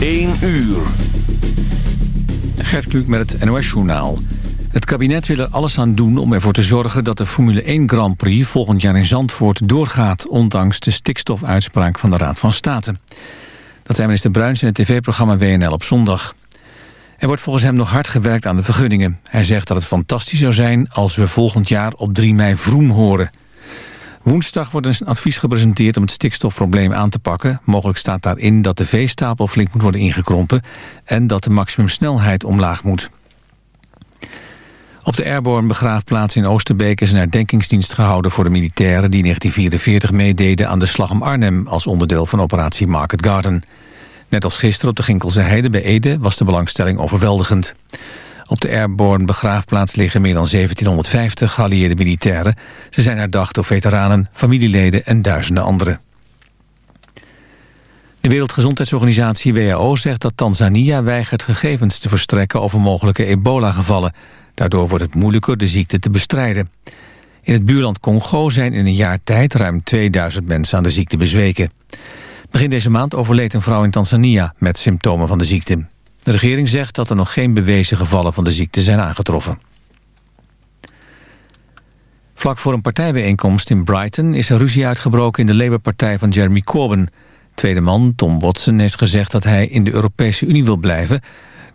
1 uur. Gert Kluk met het NOS-journaal. Het kabinet wil er alles aan doen om ervoor te zorgen dat de Formule 1 Grand Prix volgend jaar in Zandvoort doorgaat, ondanks de stikstofuitspraak van de Raad van State. Dat zei minister Bruins in het tv-programma WNL op zondag. Er wordt volgens hem nog hard gewerkt aan de vergunningen. Hij zegt dat het fantastisch zou zijn als we volgend jaar op 3 mei vroem horen. Woensdag wordt een advies gepresenteerd om het stikstofprobleem aan te pakken. Mogelijk staat daarin dat de veestapel flink moet worden ingekrompen... en dat de maximumsnelheid omlaag moet. Op de Airborne begraafplaats in Oosterbeek is een herdenkingsdienst gehouden voor de militairen die in 1944 meededen aan de slag om Arnhem als onderdeel van operatie Market Garden. Net als gisteren op de Ginkelse Heide bij Ede was de belangstelling overweldigend. Op de Airborne begraafplaats liggen meer dan 1750 geallieerde militairen. Ze zijn herdacht door veteranen, familieleden en duizenden anderen. De Wereldgezondheidsorganisatie WHO zegt dat Tanzania weigert gegevens te verstrekken over mogelijke ebola-gevallen. Daardoor wordt het moeilijker de ziekte te bestrijden. In het buurland Congo zijn in een jaar tijd ruim 2000 mensen aan de ziekte bezweken. Begin deze maand overleed een vrouw in Tanzania met symptomen van de ziekte. De regering zegt dat er nog geen bewezen gevallen van de ziekte zijn aangetroffen. Vlak voor een partijbijeenkomst in Brighton is er ruzie uitgebroken in de Labour-partij van Jeremy Corbyn. Tweede man, Tom Watson, heeft gezegd dat hij in de Europese Unie wil blijven,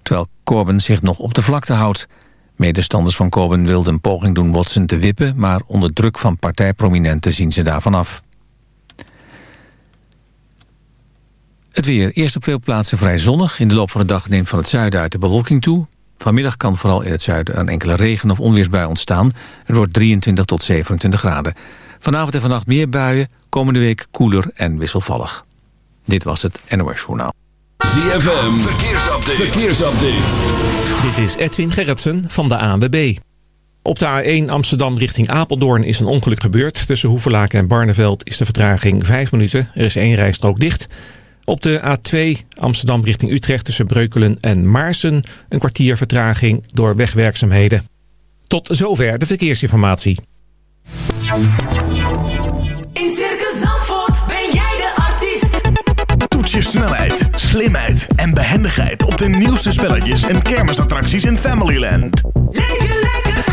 terwijl Corbyn zich nog op de vlakte houdt. Medestanders van Corbyn wilden een poging doen Watson te wippen, maar onder druk van partijprominenten zien ze daarvan af. Het weer. Eerst op veel plaatsen vrij zonnig. In de loop van de dag neemt van het zuiden uit de bewolking toe. Vanmiddag kan vooral in het zuiden een enkele regen- of onweersbui ontstaan. Het wordt 23 tot 27 graden. Vanavond en vannacht meer buien. Komende week koeler en wisselvallig. Dit was het NOS Journaal. ZFM. Verkeersupdate. Verkeersupdate. Dit is Edwin Gerritsen van de ANWB. Op de A1 Amsterdam richting Apeldoorn is een ongeluk gebeurd. Tussen Hoevelaken en Barneveld is de vertraging 5 minuten. Er is één rijstrook dicht... Op de A2 Amsterdam richting Utrecht tussen Breukelen en Maarsen een kwartier vertraging door wegwerkzaamheden. Tot zover de verkeersinformatie. In Circus Zandvoort ben jij de artiest. Toets je snelheid, slimheid en behendigheid op de nieuwste spelletjes en kermisattracties in Familyland. Leef je lekker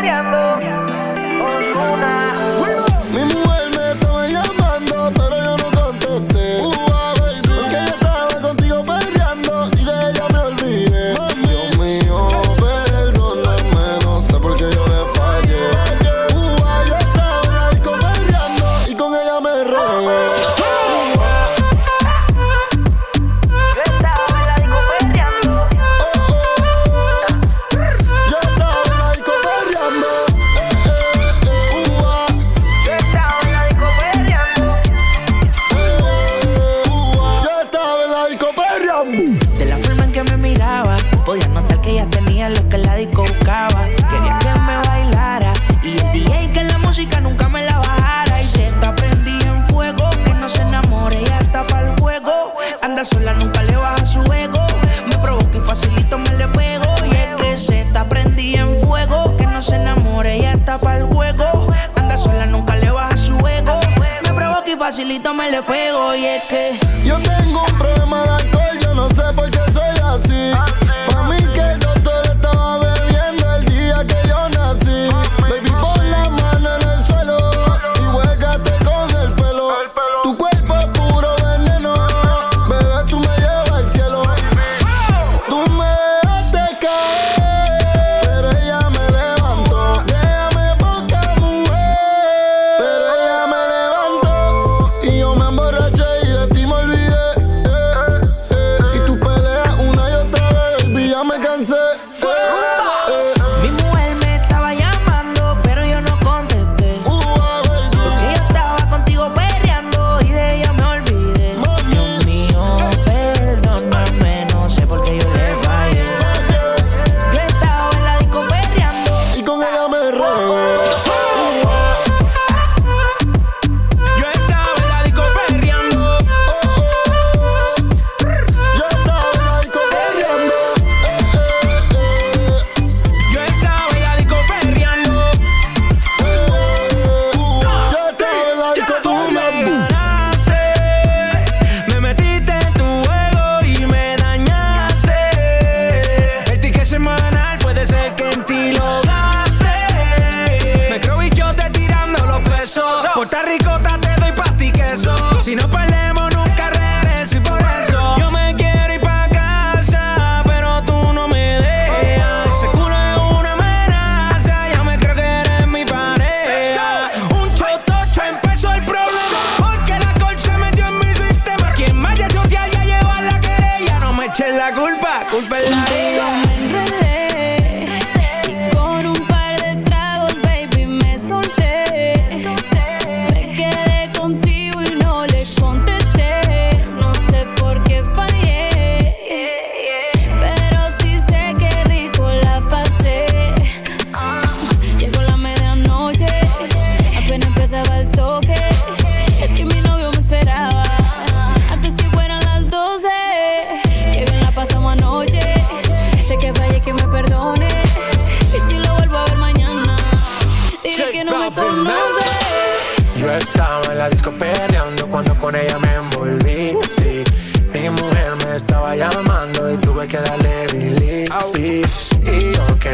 perreando.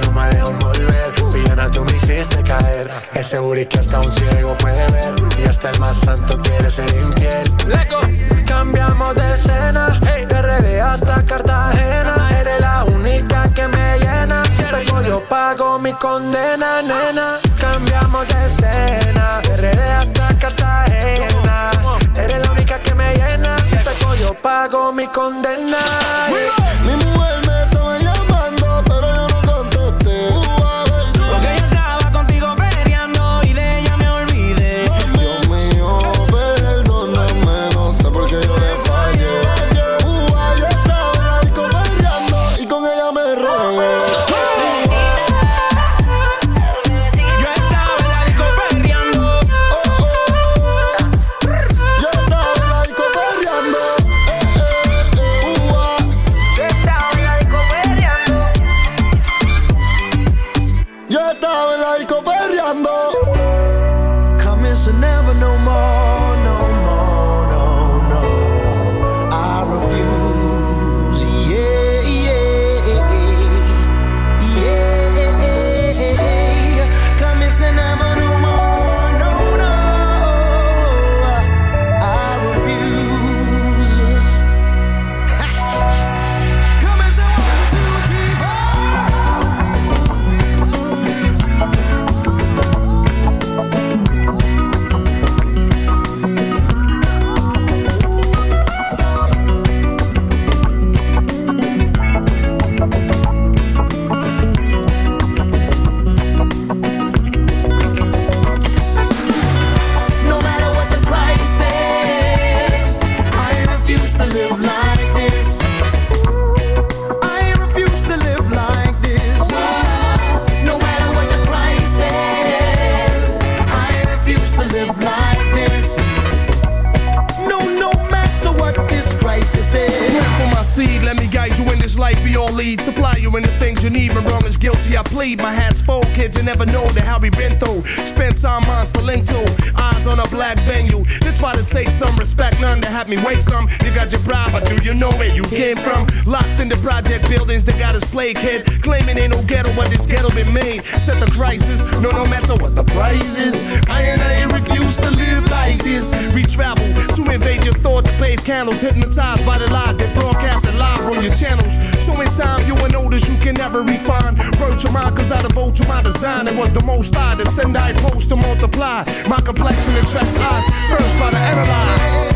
que no me dejan volver. Pillona, tú me hiciste caer. Es seguro que hasta un ciego puede ver. Y hasta el más santo quiere ser infiel. Leco. Cambiamos de escena. Hey. De RD hasta Cartagena. Eres la única que me llena. Si tengo yo pago mi condena, nena. Cambiamos de escena. De RD hasta Cartagena. Eres la única que me llena. Si tengo yo pago mi condena. My hat's full, kids, you never know the hell we been through. Spent time on Stalento, eyes on a black venue. They try to take some respect, none to have me wait some. You got your bribe, but do you know where you came from? Locked in the project buildings, they got us play kid. Claiming ain't no ghetto, but this ghetto been made. Set the crisis, no, no matter what the price is. I and I refuse to live like this. We travel to invade your thought, to pave candles, hypnotized by the lies they broadcasted live on your channels. So in time, you will notice you can never refine. Word to mine, cause I devote to my design. It was the most I to send, I post to multiply. My complexion trust eyes, first try to analyze.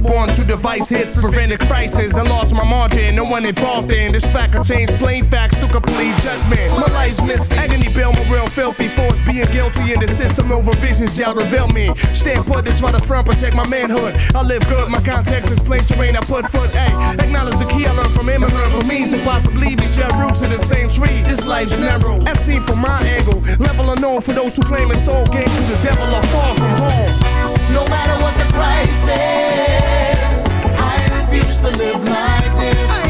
born to device hits, prevent a crisis. I lost my margin, no one involved in this fact. I changed plain facts to complete judgment. My life's missed agony, bill, my real filthy force. Being guilty in the system over visions, y'all reveal me. Stand put to try to front, protect my manhood. I live good, my context explain terrain, I put foot. Hey, acknowledge the key I learned from him and learn from me. So possibly we share roots in the same tree. This life's narrow, as seen from my angle. Level unknown for those who claim it's all game to the devil or far from home. No matter what the price is, to live like this.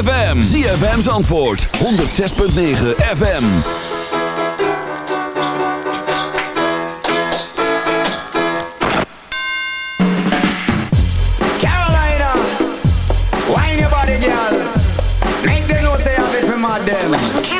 ZFM. ZFM's antwoord, 106.9 FM. Carolina, wine your body, girl. Make them know say I'm it for.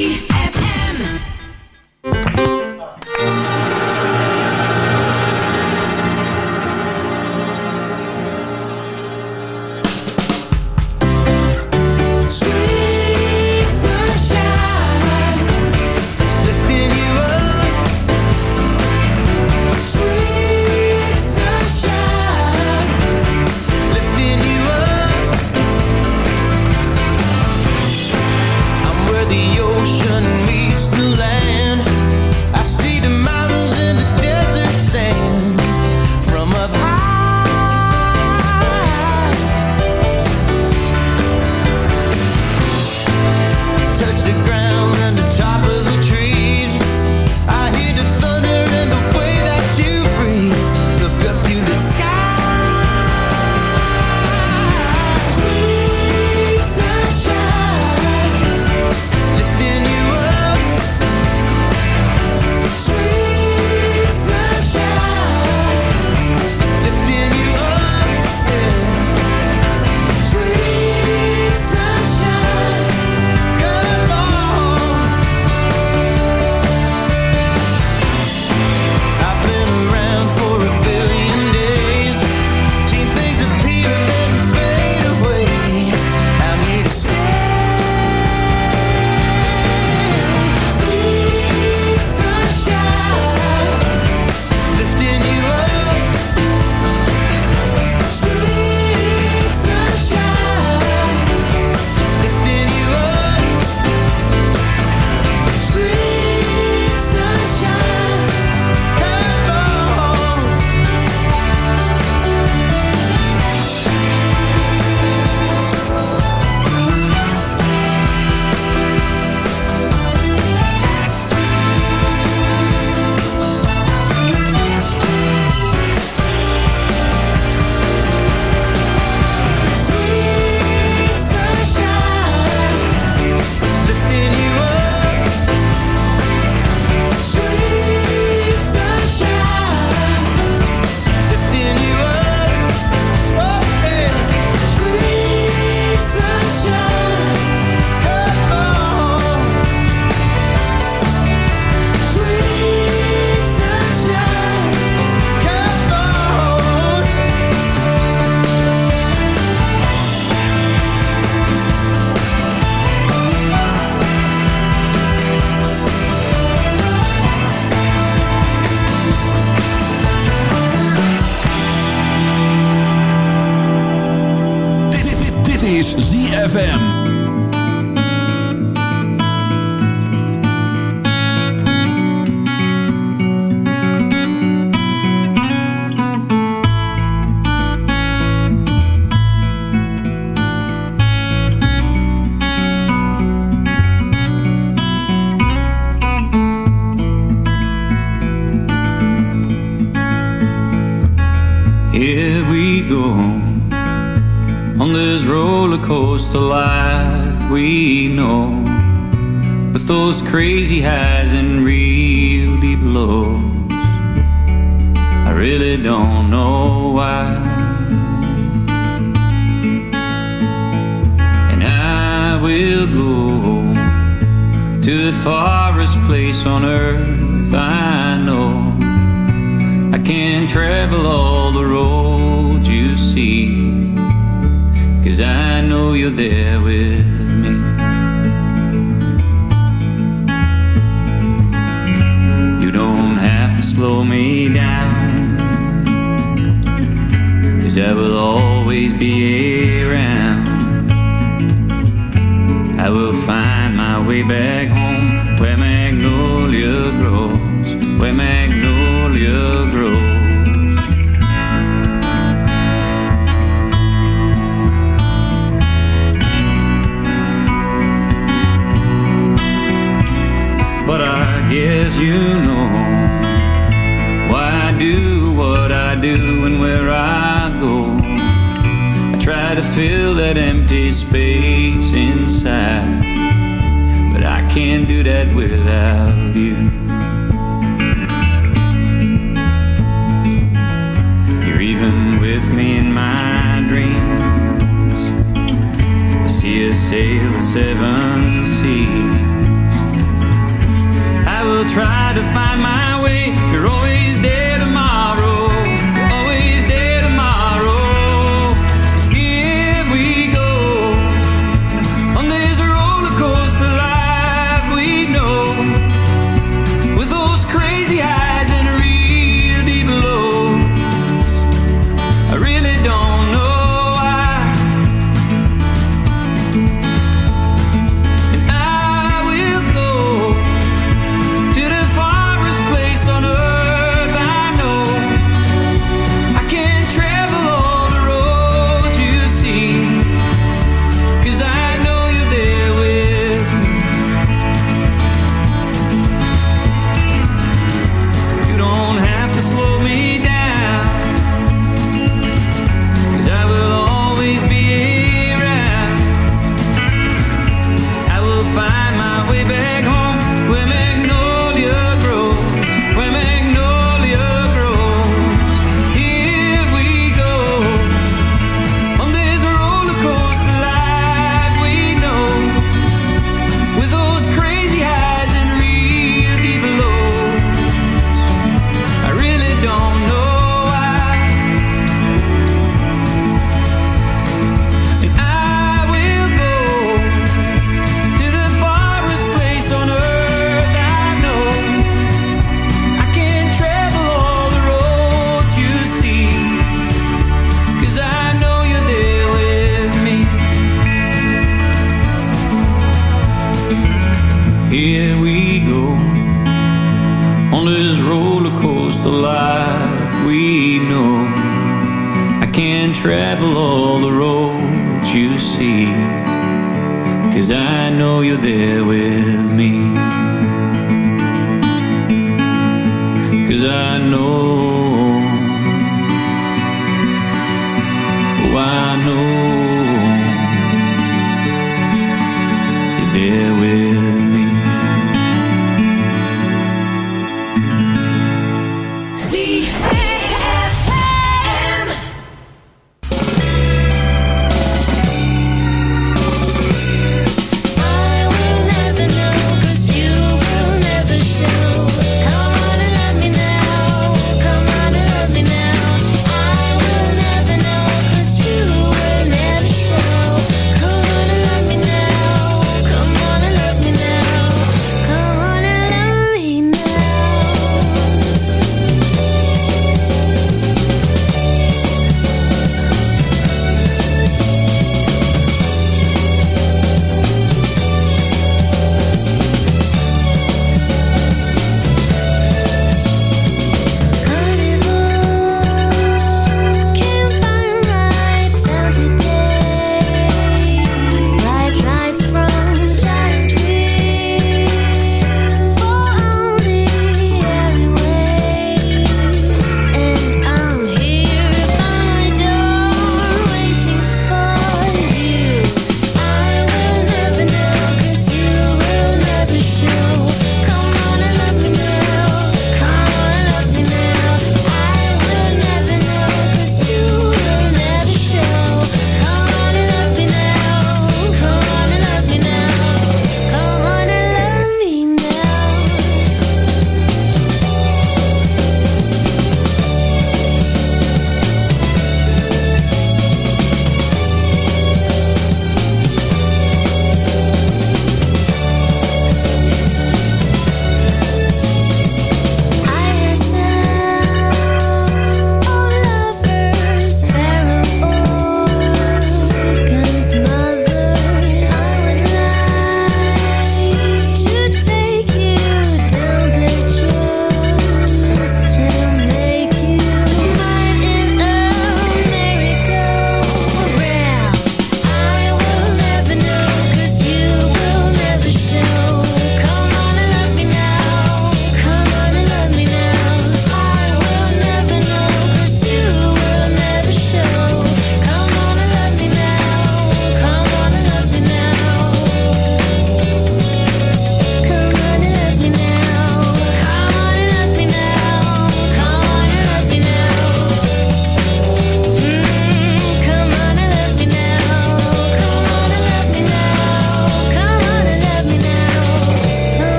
crazy you know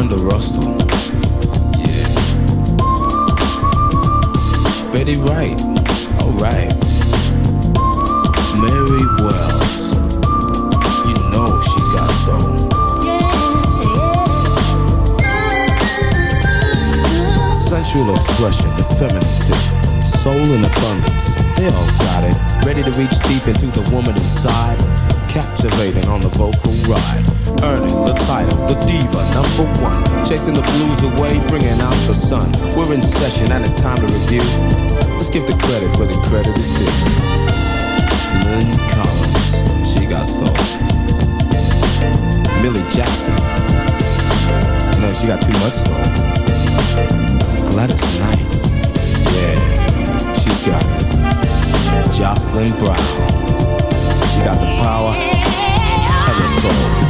Brenda Russell. Yeah. Betty Wright. Alright. Mary Wells. You know she's got soul. Sensual expression, effeminacy, soul in abundance. They all got it. Ready to reach deep into the woman inside. Captivating on the vocal ride. Earning the diva number one. Chasing the blues away, bringing out the sun. We're in session and it's time to review. Let's give the credit where the credit is due. Lynn Collins, she got soul. Millie Jackson, know she got too much soul. Gladys Knight, yeah, she's got it. Jocelyn Brown, she got the power and the soul.